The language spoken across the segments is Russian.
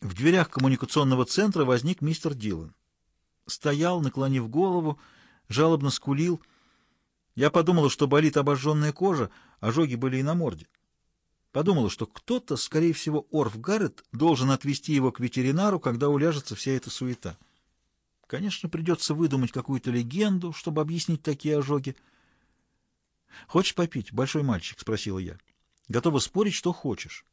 В дверях коммуникационного центра возник мистер Дилан. Стоял, наклонив голову, жалобно скулил. Я подумала, что болит обожженная кожа, ожоги были и на морде. Подумала, что кто-то, скорее всего, Орф Гаррет, должен отвезти его к ветеринару, когда уляжется вся эта суета. Конечно, придется выдумать какую-то легенду, чтобы объяснить такие ожоги. «Хочешь попить, большой мальчик?» — спросила я. «Готова спорить, что хочешь».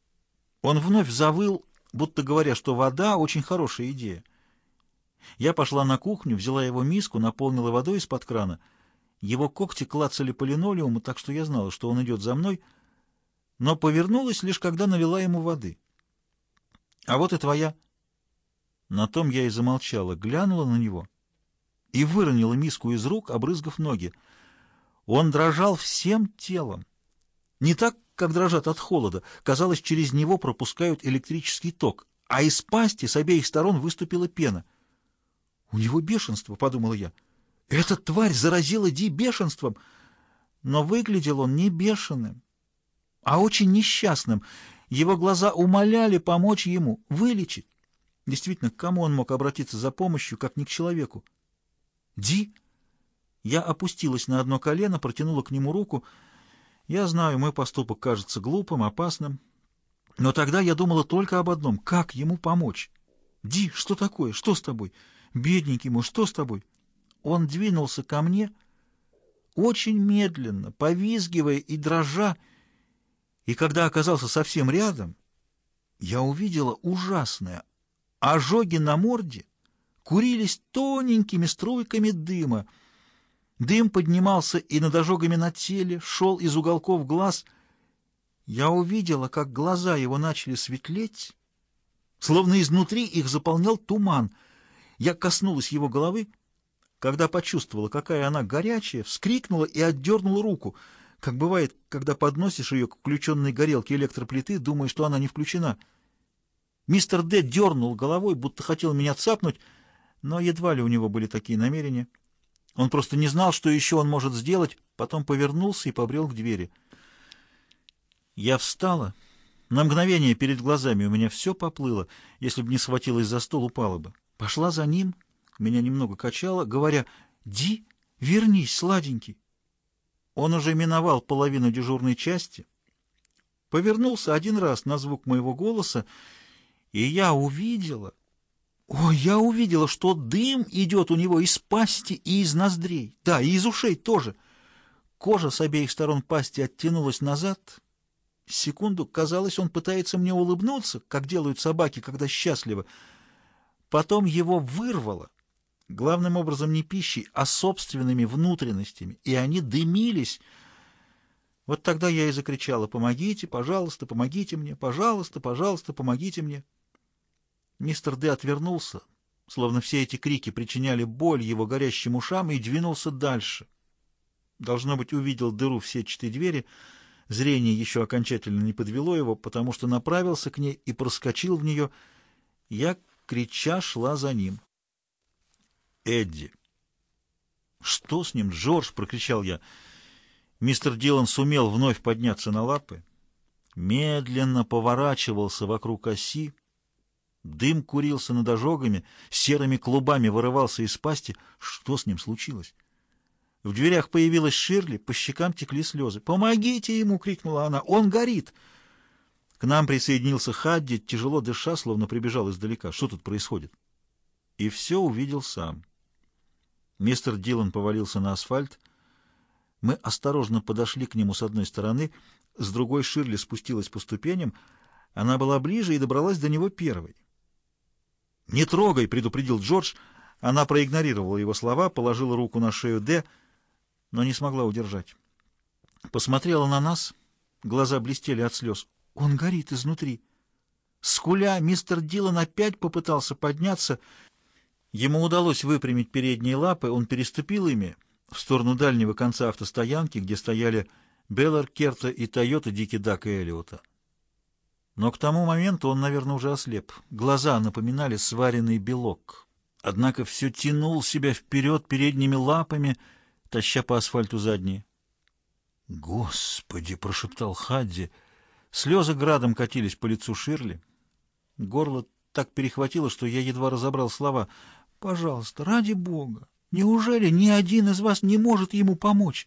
Он вновь завыл, будто говоря, что вода — очень хорошая идея. Я пошла на кухню, взяла его миску, наполнила водой из-под крана. Его когти клацали по линолеуму, так что я знала, что он идет за мной, но повернулась лишь когда налила ему воды. «А вот и твоя». На том я и замолчала, глянула на него и выронила миску из рук, обрызгав ноги. Он дрожал всем телом. Не так, как дрожат от холода. Казалось, через него пропускают электрический ток, а из пасти с обеих сторон выступила пена. «У него бешенство», — подумала я. «Эта тварь заразила Ди бешенством». Но выглядел он не бешеным, а очень несчастным. Его глаза умоляли помочь ему, вылечить. Действительно, к кому он мог обратиться за помощью, как не к человеку? «Ди?» Я опустилась на одно колено, протянула к нему руку. Я знаю, мой поступок кажется глупым, опасным. Но тогда я думала только об одном — как ему помочь? «Ди, что такое? Что с тобой? Бедненький мой, что с тобой?» Он двинулся ко мне очень медленно, повизгивая и дрожа, и когда оказался совсем рядом, я увидела ужасное. Ожоги на морде курились тоненькими струйками дыма — Дым поднимался и над ожогами на теле, шел из уголков глаз. Я увидела, как глаза его начали светлеть, словно изнутри их заполнял туман. Я коснулась его головы, когда почувствовала, какая она горячая, вскрикнула и отдернула руку, как бывает, когда подносишь ее к включенной горелке электроплиты, думая, что она не включена. Мистер Д. дернул головой, будто хотел меня цапнуть, но едва ли у него были такие намерения. Он просто не знал, что еще он может сделать, потом повернулся и побрел к двери. Я встала. На мгновение перед глазами у меня все поплыло. Если бы не схватилась за стол, упала бы. Пошла за ним, меня немного качало, говоря, «Ди, вернись, сладенький». Он уже миновал половину дежурной части, повернулся один раз на звук моего голоса, и я увидела, о, я увидела, что дым идет у него из пасти и из ноздрей. Да, и из ушей тоже. Кожа с обеих сторон пасти оттянулась назад. Секунду казалось, он пытается мне улыбнуться, как делают собаки, когда счастливы. Потом его вырвало. Главным образом не пищей, а собственными внутренностями. И они дымились. Вот тогда я и закричала «Помогите, пожалуйста, помогите мне! Пожалуйста, пожалуйста, помогите мне!» Мистер Д. отвернулся, словно все эти крики причиняли боль его горящим ушам, и двинулся дальше. Должно быть, увидел дыру в сетчатой двери. Зрение еще окончательно не подвело его, потому что направился к ней и проскочил в нее. Я, крича, шла за ним. «Эдди!» «Что с ним, Джордж?» — прокричал я. Мистер Дилан сумел вновь подняться на лапы, медленно поворачивался вокруг оси, Дым курился над ожогами, серыми клубами вырывался из пасти. Что с ним случилось? В дверях появилась Ширли, по щекам текли слезы. «Помогите ему!» — крикнула она. «Он горит!» К нам присоединился Хадди, тяжело дыша, словно прибежал издалека. Что тут происходит? И все увидел сам. Мистер Дилан повалился на асфальт. Мы осторожно подошли к нему с одной стороны, с другой Ширли спустилась по ступеням. Она была ближе и добралась до него первой. «Не трогай!» — предупредил Джордж. Она проигнорировала его слова, положила руку на шею Д, но не смогла удержать. Посмотрела на нас, глаза блестели от слез. «Он горит изнутри!» Скуля, мистер Дилан опять попытался подняться. Ему удалось выпрямить передние лапы, он переступил ими в сторону дальнего конца автостоянки, где стояли Беллар, Керта и Тойота Дики и Эллиота. Но к тому моменту он, наверное, уже ослеп. Глаза напоминали сваренный белок. Однако все тянул себя вперед передними лапами, таща по асфальту задние. «Господи!» — прошептал Хадди. Слезы градом катились по лицу Ширли. Горло так перехватило, что я едва разобрал слова. «Пожалуйста, ради Бога, неужели ни один из вас не может ему помочь?»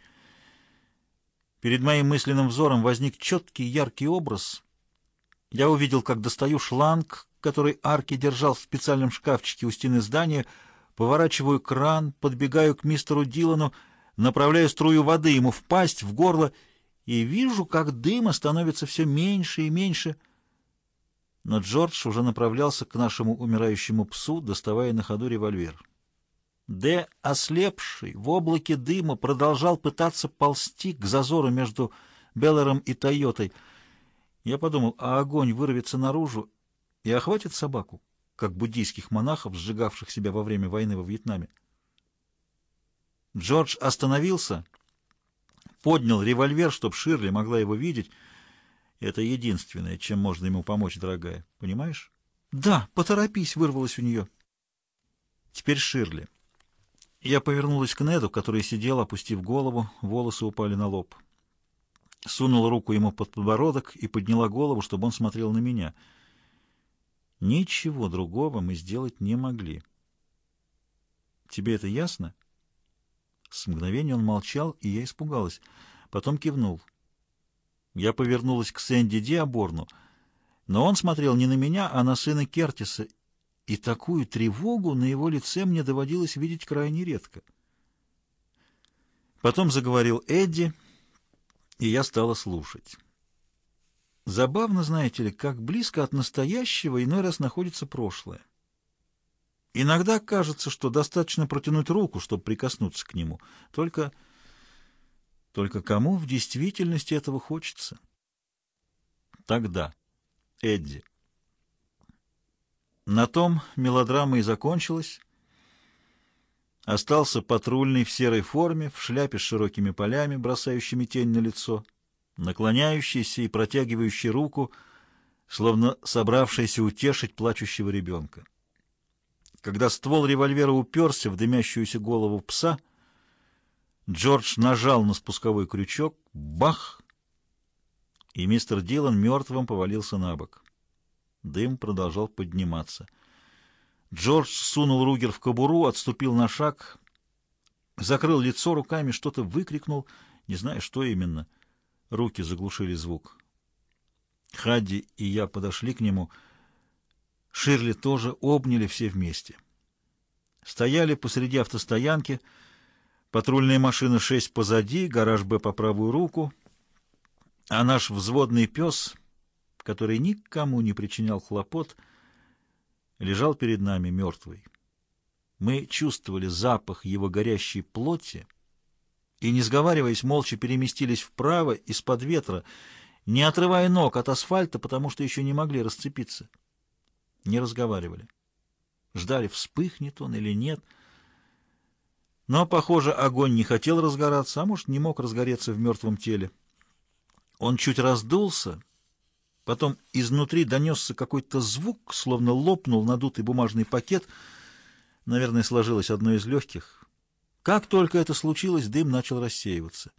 Перед моим мысленным взором возник четкий яркий образ. Я увидел, как достаю шланг, который Арки держал в специальном шкафчике у стены здания, поворачиваю кран, подбегаю к мистеру Дилану, направляю струю воды ему в пасть, в горло, и вижу, как дыма становится все меньше и меньше. Но Джордж уже направлялся к нашему умирающему псу, доставая на ходу револьвер. Д, ослепший, в облаке дыма, продолжал пытаться ползти к зазору между Беллером и Тойотой. Я подумал, а огонь вырвется наружу и охватит собаку, как буддийских монахов, сжигавших себя во время войны во Вьетнаме. Джордж остановился, поднял револьвер, чтобы Ширли могла его видеть. Это единственное, чем можно ему помочь, дорогая. Понимаешь? «Да, поторопись!» — вырвалось у нее. Теперь Ширли. Я повернулась к Неду, который сидел, опустив голову, волосы упали на лоб. Сунула руку ему под подбородок и подняла голову, чтобы он смотрел на меня. Ничего другого мы сделать не могли. «Тебе это ясно?» С мгновения он молчал, и я испугалась. Потом кивнул. Я повернулась к Сэнди Диаборну, но он смотрел не на меня, а на сына Кертиса, и такую тревогу на его лице мне доводилось видеть крайне редко. Потом заговорил Эдди, и я стала слушать. Забавно, знаете ли, как близко от настоящего иной раз находится прошлое. Иногда кажется, что достаточно протянуть руку, чтобы прикоснуться к нему. Только... Только кому в действительности этого хочется? Тогда. Эдди. На том мелодрама и закончилась. Остался патрульный в серой форме, в шляпе с широкими полями, бросающими тень на лицо, наклоняющийся и протягивающий руку, словно собравшийся утешить плачущего ребенка. Когда ствол револьвера уперся в дымящуюся голову пса, Джордж нажал на спусковой крючок, бах, и мистер Дилан мертвым повалился на бок. Дым продолжал подниматься. Джордж сунул Ругер в кобуру, отступил на шаг, закрыл лицо руками, что-то выкрикнул, не знаю, что именно. Руки заглушили звук. Хадди и я подошли к нему. Ширли тоже обняли все вместе. Стояли посреди автостоянки, патрульная машина 6 позади, гараж «Б» по правую руку, а наш взводный пес который никому не причинял хлопот, лежал перед нами мертвый. Мы чувствовали запах его горящей плоти и, не сговариваясь, молча переместились вправо из-под ветра, не отрывая ног от асфальта, потому что еще не могли расцепиться. Не разговаривали. Ждали, вспыхнет он или нет. Но, похоже, огонь не хотел разгораться, а может, не мог разгореться в мертвом теле. Он чуть раздулся, Потом изнутри донесся какой-то звук, словно лопнул надутый бумажный пакет. Наверное, сложилось одно из легких. Как только это случилось, дым начал рассеиваться.